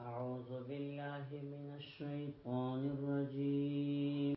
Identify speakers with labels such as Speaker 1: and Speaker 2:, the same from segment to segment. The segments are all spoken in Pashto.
Speaker 1: أعوذ بالله من الشيطان الرجيم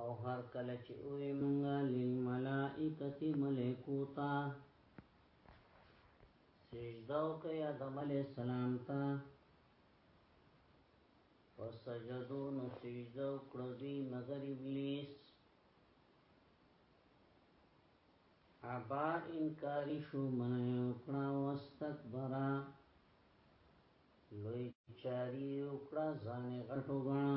Speaker 1: او هر کله چې اوې مونږه للملائکه ملائکو تا سجده او کې آدم علی السلام تا فسجدو نو سجده او کړو دی مگر ابلیس ابا انکاری شو منه وکړه واستكبرا لوی چاری وکړه ځان غټو غنا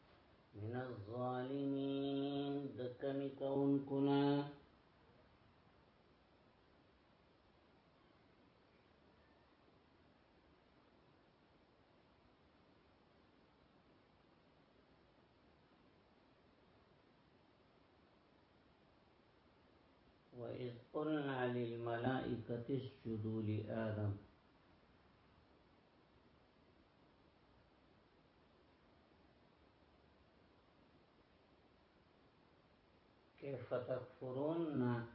Speaker 1: من الظالمين دکمی کون کنا وَإِذْ قُلْنَا لِلْمَلَائِكَةِ اسْجُدُوا لِآدَمَ كيف تكفرون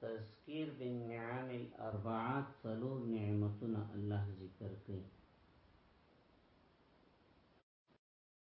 Speaker 1: تذکیر بالنعم الاربعات سلور نعمتنا الله ذکر کړي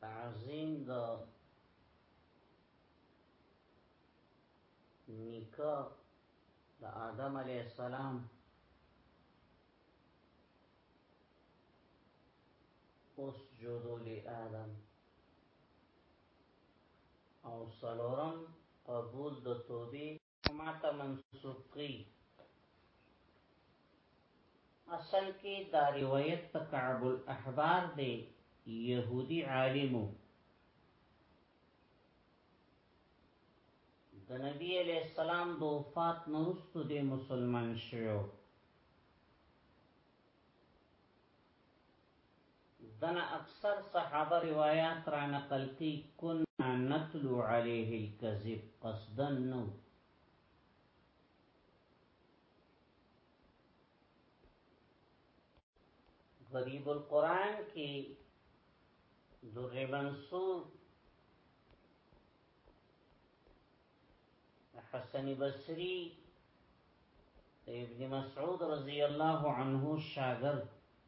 Speaker 1: تعظیم د نیکه د آدم علیه السلام اوس جودو لی آدم او سلورم قبول د توبې ماته منسوب کړي اصل کې دا روایت د کعب الاحبار دی يهودي عالمو د نبی علیہ السلام د وفات نورستو دی مسلمان شوی دنه اکثر صحابه روایات را نقل کی کنا نتلو علیه الكذب قصدا نو غریب القرآن کی در منصور حسن بصری ابن مسعود رضی الله عنه شاگرد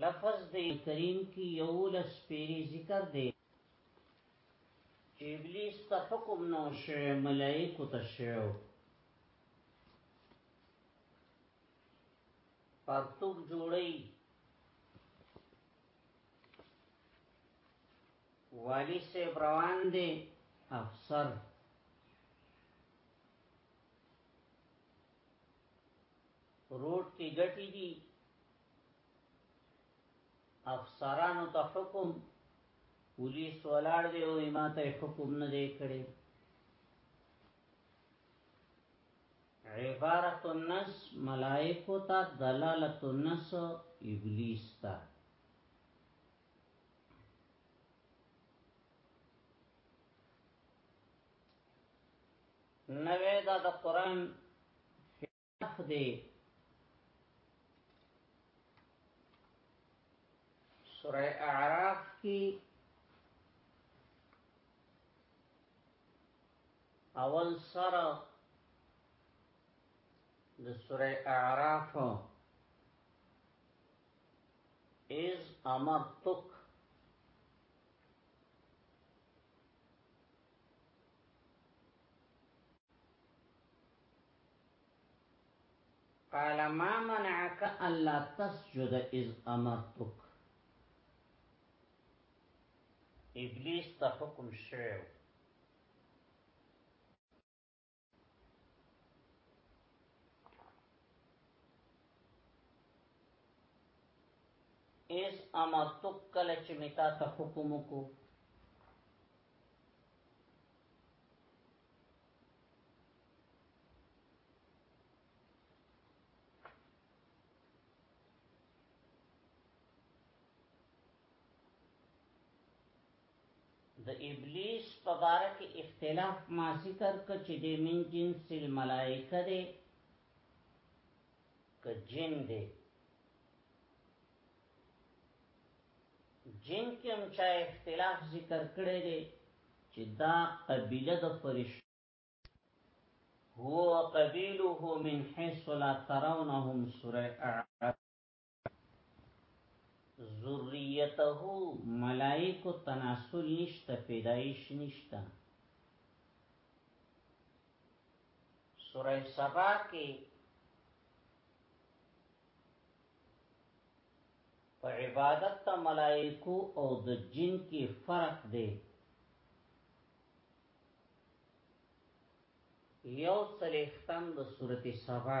Speaker 1: لفظ دی کریم کی یولس پیری ذکر دی ابلیس ته حکم نو شوه ملائکه ته شوه پرتوک جوړی والی سے روان دی افسر روټ کې ګټي دي افسرانو ته حکم پولیس ولاړ دی او ما ته حکم نه دی کړی عبارت النس ملائکو تا دلالت النس ابلیس تا نوې دا د قران فقه دی سوره اعراف کې اول سره د سوره اعراف از امرتک قال ما منعك ألا تسجد إذ أمرتك ابلیس ته حکم شعو ایس اما تک کله چې متا ته حکم وکړو د ابلیس په باره کې اختلاف ما ذکر که چې د من جنس الملائکه دی که جن دی جن کې هم چا اختلاف ذکر کړی دی چې دا قبیله د فرشتو هو قبیله من حيث لا ترونهم سورة ذریته ملائکو تناسل نشته پیدایش نشته سوره سبا کې په عبادت ته ملائکو او د جن کې فرق دی یو څلختم د سورته سبا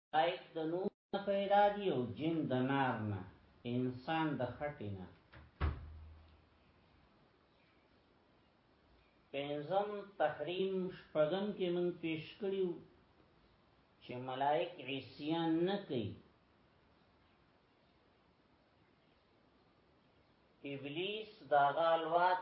Speaker 1: خایق د نور پیدا دی او جن د نار نه انسان د خټی نه پنځم تحریم شپږم کې من پیش کړیو چې ملائک عصیان نه کوي ابلیس دا غالوات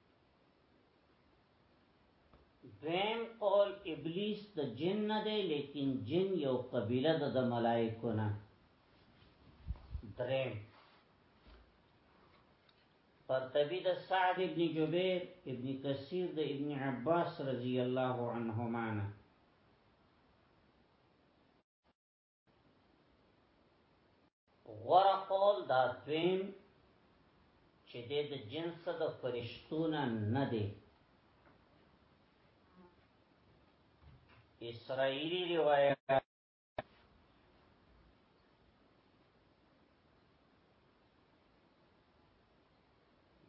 Speaker 1: دویم قول ابلیس د جن نه دی لیکن جن یو قبیله ده د ملائکو نه دریم قرطبی د سعد ابن جبیر ابن کثیر د ابن عباس رضی الله عنهما نه غره قول دا دویم چې د جنس د فرشتونه نه دی اسرائیلی روایت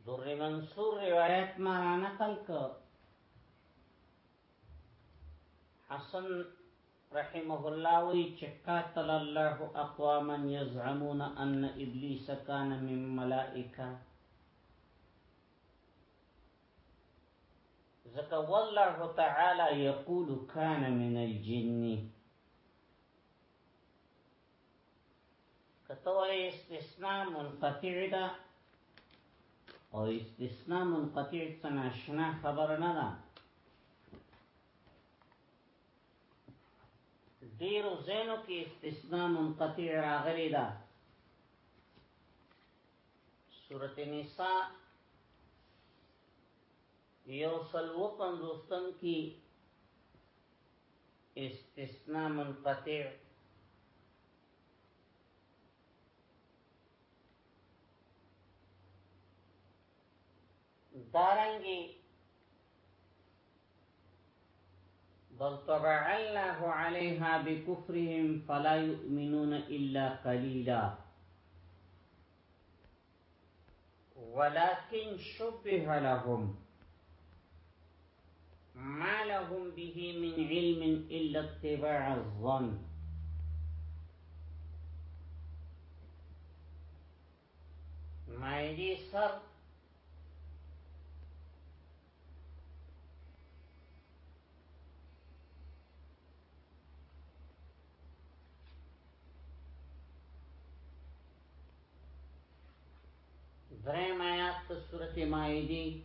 Speaker 1: در منصور روایت ما را نقل که حسن رحمه الله وی چقاتل الله اقواما يزعمون ان ابلیس كان من ملائکه زکه والله تعالی یقول كان من الجن کتوه استثناء منقطع ده او استثناء منقطع څنګه شنه خبر نه ده ډیرو زینو کې استثناء منقطع راغلی ده سورت نساء یو سلو پندوستم کی استثناء منقطع دارنگی بل طبع الله عليها بكفرهم فلا يؤمنون إلا قليلا ولكن شبه لهم ما لهم به من علم إلا اتباع الظن ما يجي صرف درم آیات تا سورت مائدی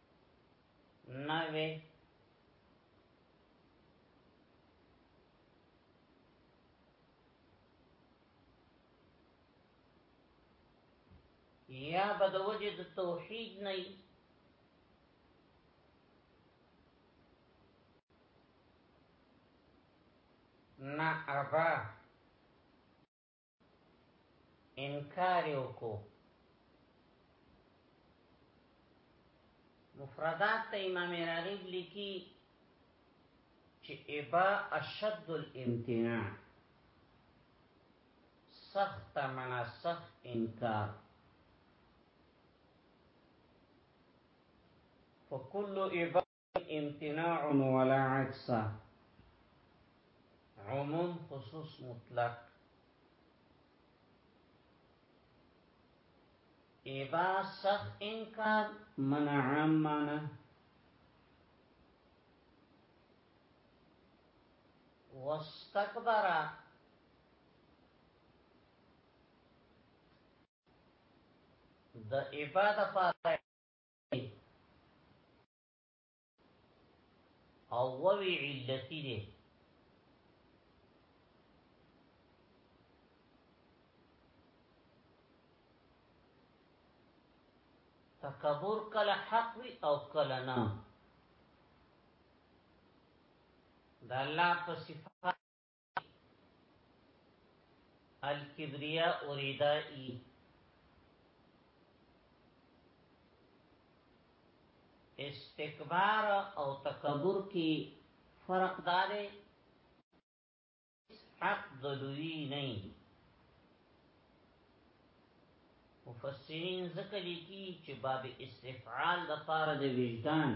Speaker 1: نوې یا به د وجه د توحید نه نه ابا انکار وکړو مفردات ته امام راغب لیکي چې ابا اشد الامتناع سخت منا سخت انکار فکل ابا امتناع ولا عکس عموم خصوص مطلق ایبا سخ انکار منع عام معنی واستكبر د عبادت لپاره او ووی علتی دی تکبر کله حق وی او کله نه دا الله په صفات الکبریا اوریدائی استکبار او تکبر کی فرق دارے حق دلوی نئی مفسرین ذکر لیکی چې باب استفعال د پاره د وجدان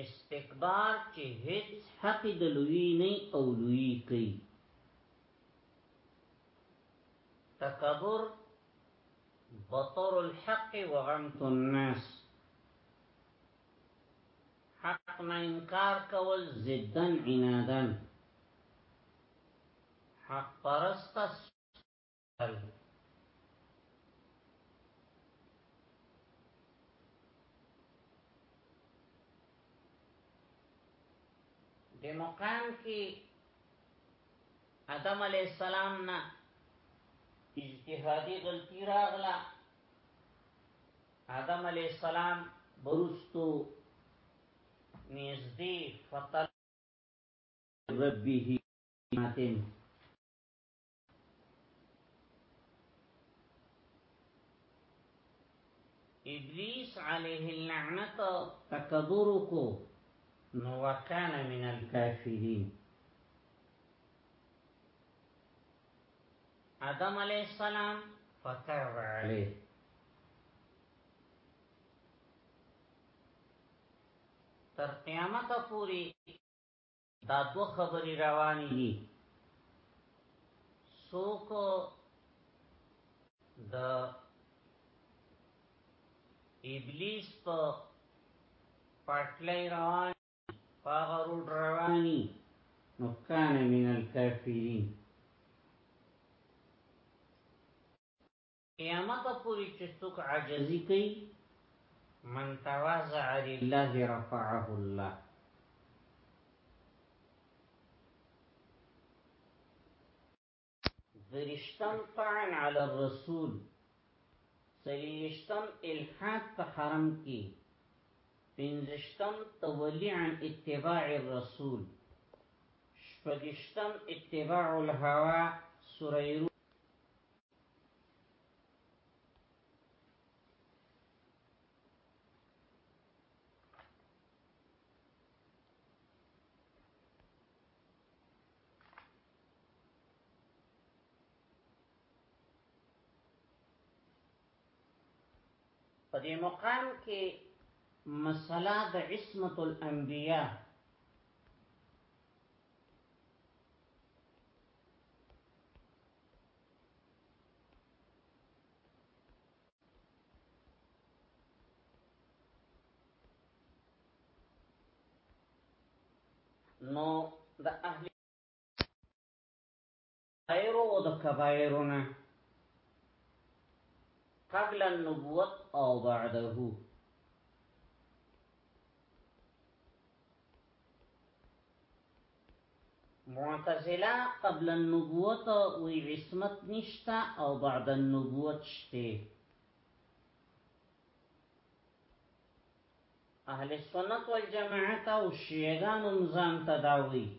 Speaker 1: استکبار چې هیڅ حق د لوی نه او لوی کوي تکبر بطر الحق وغمت الناس حق نه انکار کول زدن عنادن حق پرست حل د مقام کې آدم علی السلام نه اجتهادي غلطی راغله آدم علی السلام برستو نږدې فطر ربه ماتم ابلیس علیه اللعنت تکبر کو نو وکان من الكافرین آدم علیہ السلام فکر علیه تر قیامت پوری دا دو خبری روانی دی سوک د ابلیس په پټلای روان پاغه روډ رواني نو کان من الکافرین قیامت پوری چې څوک عاجزی کوي من تواضع لله رفعه الله درشتم طعن علی الرسول سلیشتم الحاد په حرم کې پنځشتم تولی عن اتباع الرسول شپږشتم اتباع الهوا سوره په دې مقام کې مسله د عصمت الانبیاء نو د اهل خیر او د کبایرونه قبل النبوت او بعده معتزله قبل النبوت وی عصمت نشتا او بعد النبوت شته اهل سنت والجماعت او شیعگان امزان تداوی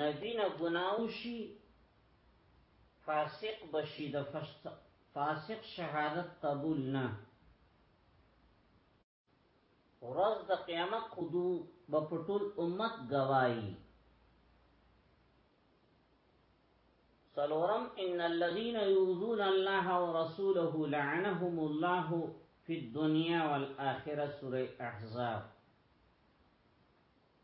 Speaker 1: نبی نه ګناو شي فاسق بشي د فاسق شهادت قبول نه ورځ د قیامت خودو به پټول امت گواہی سلورم ان الذين يؤذون الله ورسوله لعنهم الله في الدنيا والاخره سوره احزاب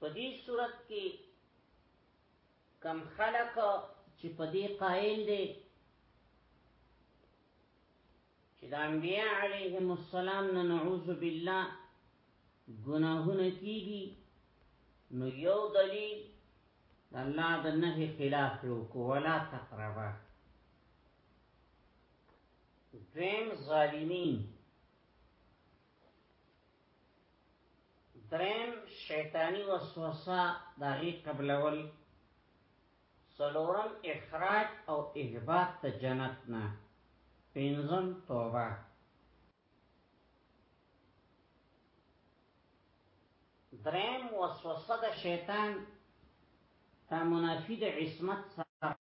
Speaker 1: په دې صورت کې کم خلق چې په دې قائل دي چې د انبیاء علیهم السلام نه نعوذ بالله ګناهونه کیږي نو یو دلیل الله د نهي خلاف یو کو ولا تقربا دویم ظالمین درم شیطانی وسوسه داغی قبلول سلورم اخراج او احباط تا جنت نا پینزم توبه درم وسوسه دا شیطان تا منافی دا عصمت سا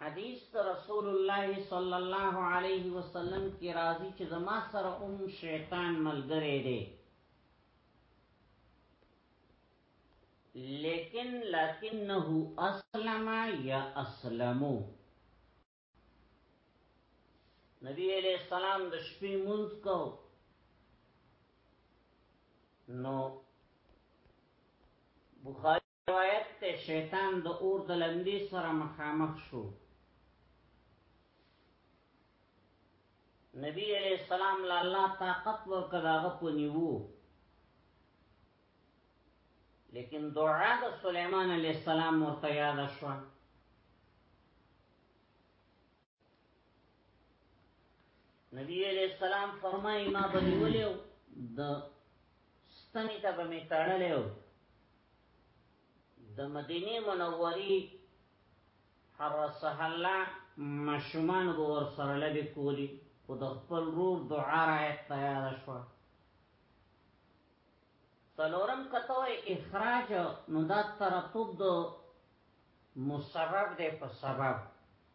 Speaker 1: حدیث ته رسول الله صلی الله علیه وسلم کی راضی چې زما سره ام شیطان ملګری دی لیکن لکنه اسلم یا اسلمو نبی علیہ السلام د شپې مونږ کو نو بخاری په آیت کې شیطان د اور د لمبې سره مخامخ شو نبی علیہ السلام لا الله طاقت ورکړ هغه پنیوو لیکن دعا د سليمان عليه السلام ورته یاد شوه نبی علیہ السلام فرمای ما بلیولیو د ستنی ته به می تړلیو د مدینه منوری حرسه الله مشمان ور سره لبی کولی خو د خپل روح دعا را تیار شو سلورم کته اخراج نو دا ترتب دو مسبب دی په سبب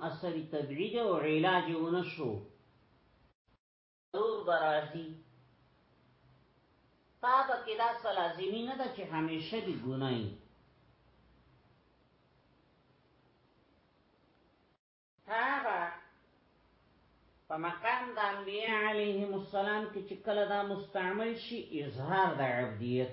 Speaker 1: اثر طبیعی ده او علاج ونشو ضرور برازی تاب کې دا سلازمی نه ده چې همیشه دی ګنای تاب په مقام د انبیاء علیهم السلام کې چې کله دا مستعمل شي اظهار د عبدیت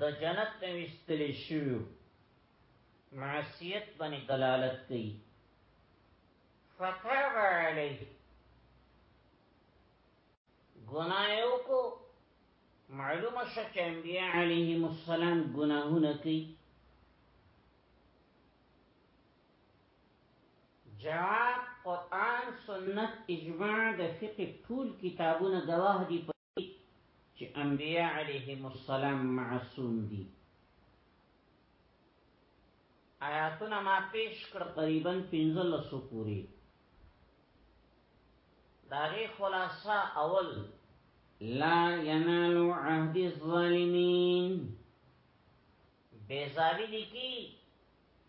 Speaker 1: د جنت نه وستل شو معصیت باندې دلالت کوي فتاب علی ګنایو کو معلومه شک انبیاء علیهم السلام ګناهونه کوي جواب قرآن سنت اجماع د فقه ټول کتابونه گواه دي چې انبیاء علیهم السلام معصوم دي آیاتونه ما پیش کړ قریبا 15 پوری داغه خلاصہ اول لا ينال عهد الظالمين بیزاوی لکی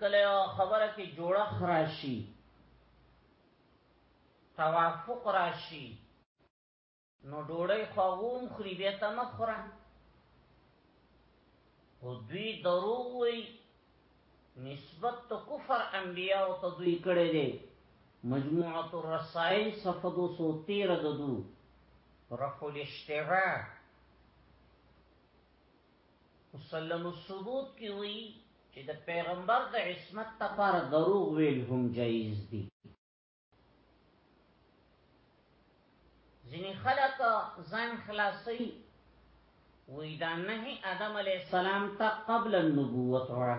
Speaker 1: کله یو خبره کې جوړخ راشي توافق راشي نو ډوړی خووم خوري بیا ته مخره او دوی درو وي نسبت تو کفر انبیاء او ته دوی کړي دي مجموعه الرسائل صفحه 213 ددو رفع الاشتباه مسلم الثبوت کې وایي چې د پیغمبر د عصمت لپاره دروغ ویل هم جایز دي ځینې خلک ځان خلاصي وی دا نه آدم علی السلام ته قبل النبوت وره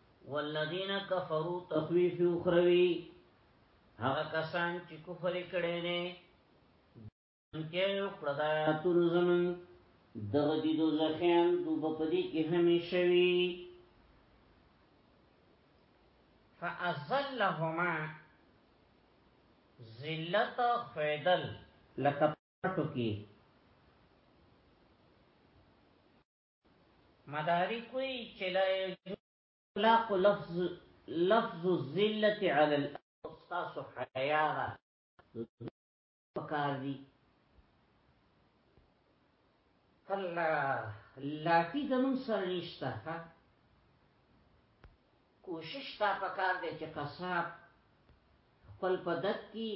Speaker 1: والذین کفروا تخویف اخروی هغه کسان چې کفر کړي نه کې یو کړه تر زمون دغه دي دو زخیان دوب پدی کې همیشه وی فازلهما ذلت فیدل لکه پټو کې مدارک وی چې لا يجوز اطلاق لفظ لفظ الذلت علی الاستاذ حیا را پکار دی کلا لاتی زمون سره نشته ها کوشش تا پکار دی چې قصاب خپل پدک کی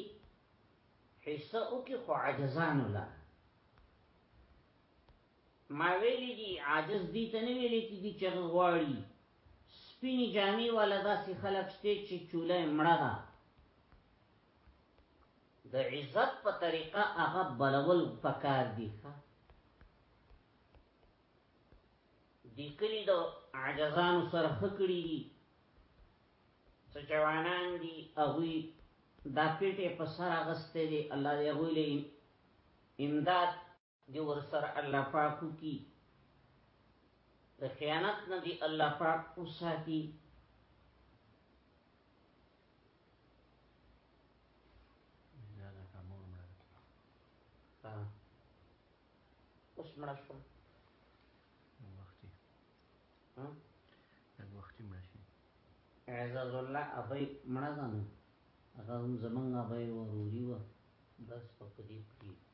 Speaker 1: حصہ او کی خو عجزان الله ما ویلی دی عاجز دی ته نه ویلی کیږی چه هغه غواړی سپینی جامی والا داسی خلک شته چه چوله یې مړه ده د عزت په طریقه هغه بلول پکار دی ښه دی کلی د عجزانو سره خکړی دی څه جوانان دی هغوی دا پیټه په سر اغسته دی الله دی هغوی له امداد دی ورسر الله پاکو کی د خیانت نه دی الله پاک اوساتی اوس مړ شو
Speaker 2: وختي
Speaker 1: ها
Speaker 2: وختي مړ شي
Speaker 1: عزاز الله ابۍ مړه ده نو هغه هم زمونږ ابۍ وروري وه بس په پدې پرېږدو.